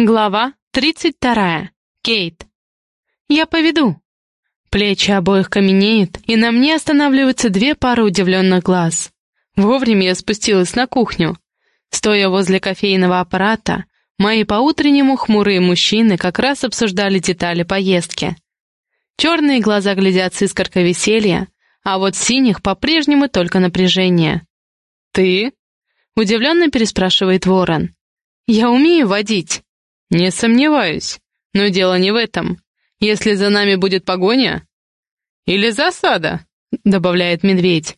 Глава 32. Кейт. Я поведу. Плечи обоих каменеют, и на мне останавливаются две пары удивленных глаз. Вовремя я спустилась на кухню. Стоя возле кофейного аппарата, мои по-утреннему хмурые мужчины как раз обсуждали детали поездки. Черные глаза глядят с искоркой веселья, а вот синих по-прежнему только напряжение. «Ты?» — удивленно переспрашивает Ворон. «Я умею водить». «Не сомневаюсь. Но дело не в этом. Если за нами будет погоня...» «Или засада», — добавляет медведь,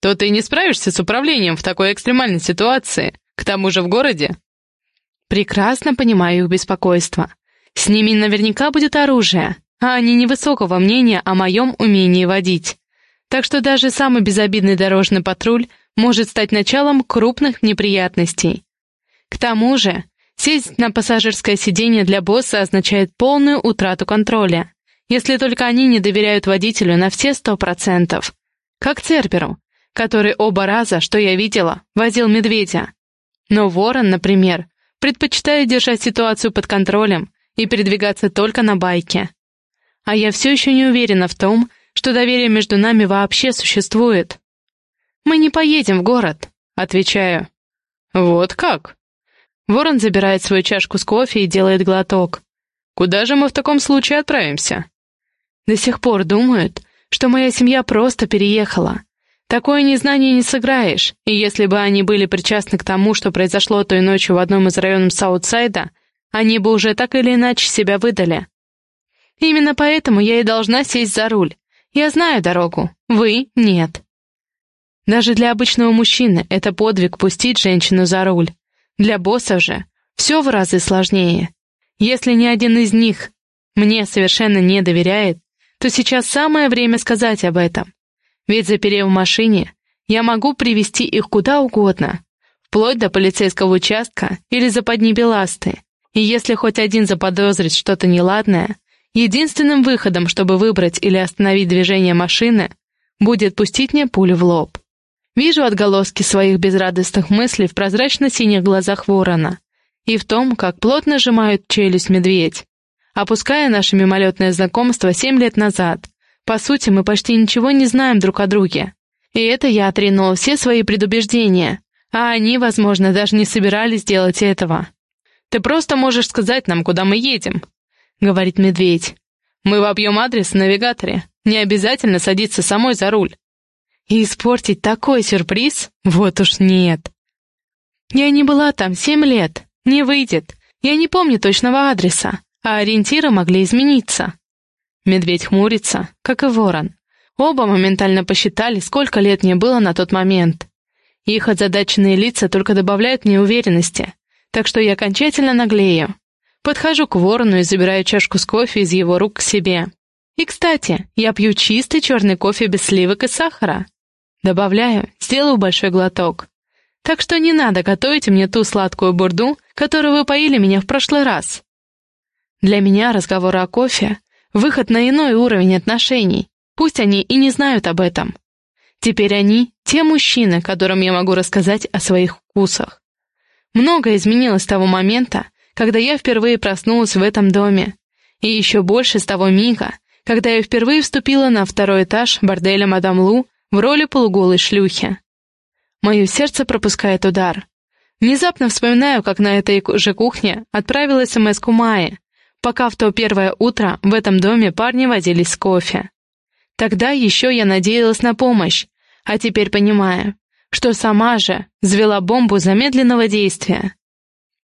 «то ты не справишься с управлением в такой экстремальной ситуации, к тому же в городе». Прекрасно понимаю их беспокойство. С ними наверняка будет оружие, а они невысокого мнения о моем умении водить. Так что даже самый безобидный дорожный патруль может стать началом крупных неприятностей. К тому же, Сесть на пассажирское сиденье для босса означает полную утрату контроля, если только они не доверяют водителю на все сто процентов. Как Церберу, который оба раза, что я видела, возил медведя. Но Ворон, например, предпочитает держать ситуацию под контролем и передвигаться только на байке. А я все еще не уверена в том, что доверие между нами вообще существует. «Мы не поедем в город», — отвечаю. «Вот как?» Ворон забирает свою чашку с кофе и делает глоток. «Куда же мы в таком случае отправимся?» До сих пор думают, что моя семья просто переехала. Такое незнание не сыграешь, и если бы они были причастны к тому, что произошло той ночью в одном из районов Саутсайда, они бы уже так или иначе себя выдали. Именно поэтому я и должна сесть за руль. Я знаю дорогу, вы — нет. Даже для обычного мужчины это подвиг пустить женщину за руль. Для боссов же все в разы сложнее. Если ни один из них мне совершенно не доверяет, то сейчас самое время сказать об этом. Ведь заперев в машине, я могу привести их куда угодно, вплоть до полицейского участка или западни Беласты. И если хоть один заподозрит что-то неладное, единственным выходом, чтобы выбрать или остановить движение машины, будет пустить мне пулю в лоб. Вижу отголоски своих безрадостных мыслей в прозрачно-синих глазах ворона и в том, как плотно сжимают челюсть медведь. Опуская наше мимолетное знакомство семь лет назад, по сути, мы почти ничего не знаем друг о друге. И это я отринула все свои предубеждения, а они, возможно, даже не собирались делать этого. «Ты просто можешь сказать нам, куда мы едем», — говорит медведь. «Мы вобьем адрес в навигаторе. Не обязательно садиться самой за руль. И испортить такой сюрприз? Вот уж нет. Я не была там семь лет. Не выйдет. Я не помню точного адреса, а ориентиры могли измениться. Медведь хмурится, как и ворон. Оба моментально посчитали, сколько лет мне было на тот момент. Их озадаченные лица только добавляют мне уверенности, так что я окончательно наглею. Подхожу к ворону и забираю чашку с кофе из его рук к себе. И, кстати, я пью чистый черный кофе без сливок и сахара. Добавляю, сделаю большой глоток. Так что не надо готовить мне ту сладкую бурду, которую вы поили меня в прошлый раз. Для меня разговоры о кофе — выход на иной уровень отношений, пусть они и не знают об этом. Теперь они — те мужчины, которым я могу рассказать о своих вкусах. Многое изменилось с того момента, когда я впервые проснулась в этом доме, и еще больше с того мига, когда я впервые вступила на второй этаж борделя Мадам Лу в роли полуголой шлюхи. Мое сердце пропускает удар. Внезапно вспоминаю, как на этой же кухне отправила смс к Майе, пока в то первое утро в этом доме парни возились с кофе. Тогда еще я надеялась на помощь, а теперь понимаю, что сама же взвела бомбу замедленного действия.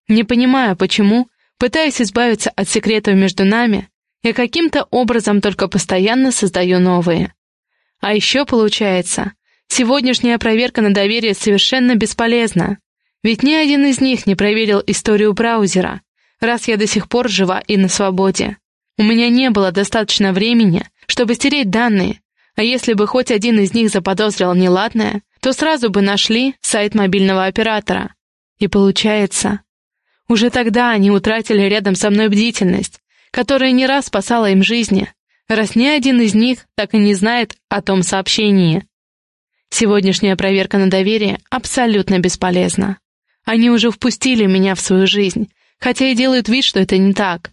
Не понимаю, почему, пытаясь избавиться от секретов между нами, я каким-то образом только постоянно создаю новые. А еще получается, сегодняшняя проверка на доверие совершенно бесполезна, ведь ни один из них не проверил историю браузера, раз я до сих пор жива и на свободе. У меня не было достаточно времени, чтобы стереть данные, а если бы хоть один из них заподозрил неладное, то сразу бы нашли сайт мобильного оператора. И получается, уже тогда они утратили рядом со мной бдительность, которая не раз спасала им жизни, раз ни один из них так и не знает о том сообщении. Сегодняшняя проверка на доверие абсолютно бесполезна. Они уже впустили меня в свою жизнь, хотя и делают вид, что это не так.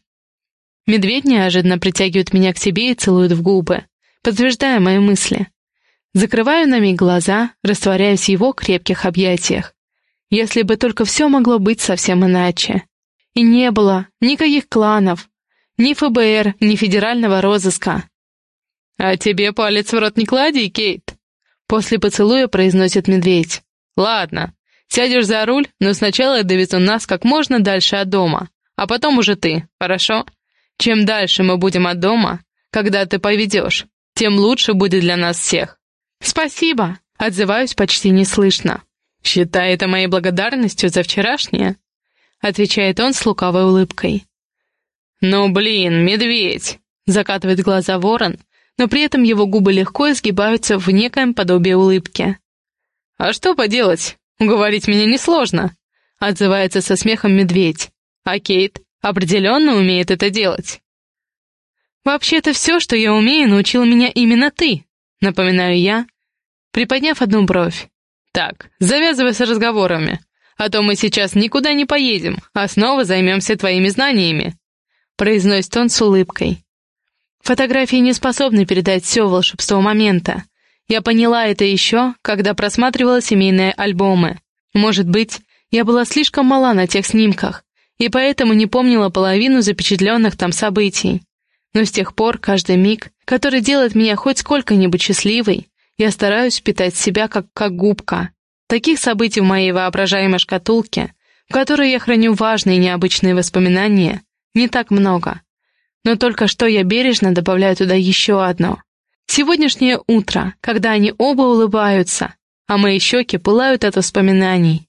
Медведь неожиданно притягивает меня к себе и целует в губы, подтверждая мои мысли. Закрываю на миг глаза, растворяясь в его крепких объятиях. Если бы только все могло быть совсем иначе. И не было никаких кланов, ни ФБР, ни федерального розыска. «А тебе палец в рот не клади, Кейт!» После поцелуя произносит медведь. «Ладно, сядешь за руль, но сначала я довезу нас как можно дальше от дома, а потом уже ты, хорошо? Чем дальше мы будем от дома, когда ты поведешь, тем лучше будет для нас всех». «Спасибо!» — отзываюсь почти неслышно. «Считай это моей благодарностью за вчерашнее», — отвечает он с лукавой улыбкой. «Ну, блин, медведь!» — закатывает глаза ворон, но при этом его губы легко изгибаются в некоем подобии улыбки. «А что поделать? Уговорить меня несложно», — отзывается со смехом медведь. «А Кейт определенно умеет это делать». «Вообще-то все, что я умею, научил меня именно ты», — напоминаю я, приподняв одну бровь. «Так, завязывай с разговорами, а то мы сейчас никуда не поедем, а снова займемся твоими знаниями», — произносит он с улыбкой. Фотографии не способны передать все волшебство момента. Я поняла это еще, когда просматривала семейные альбомы. Может быть, я была слишком мала на тех снимках, и поэтому не помнила половину запечатленных там событий. Но с тех пор каждый миг, который делает меня хоть сколько-нибудь счастливой, я стараюсь питать себя как, как губка. Таких событий в моей воображаемой шкатулке, в которой я храню важные и необычные воспоминания, не так много. Но только что я бережно добавляю туда еще одно. Сегодняшнее утро, когда они оба улыбаются, а мои щеки пылают от воспоминаний.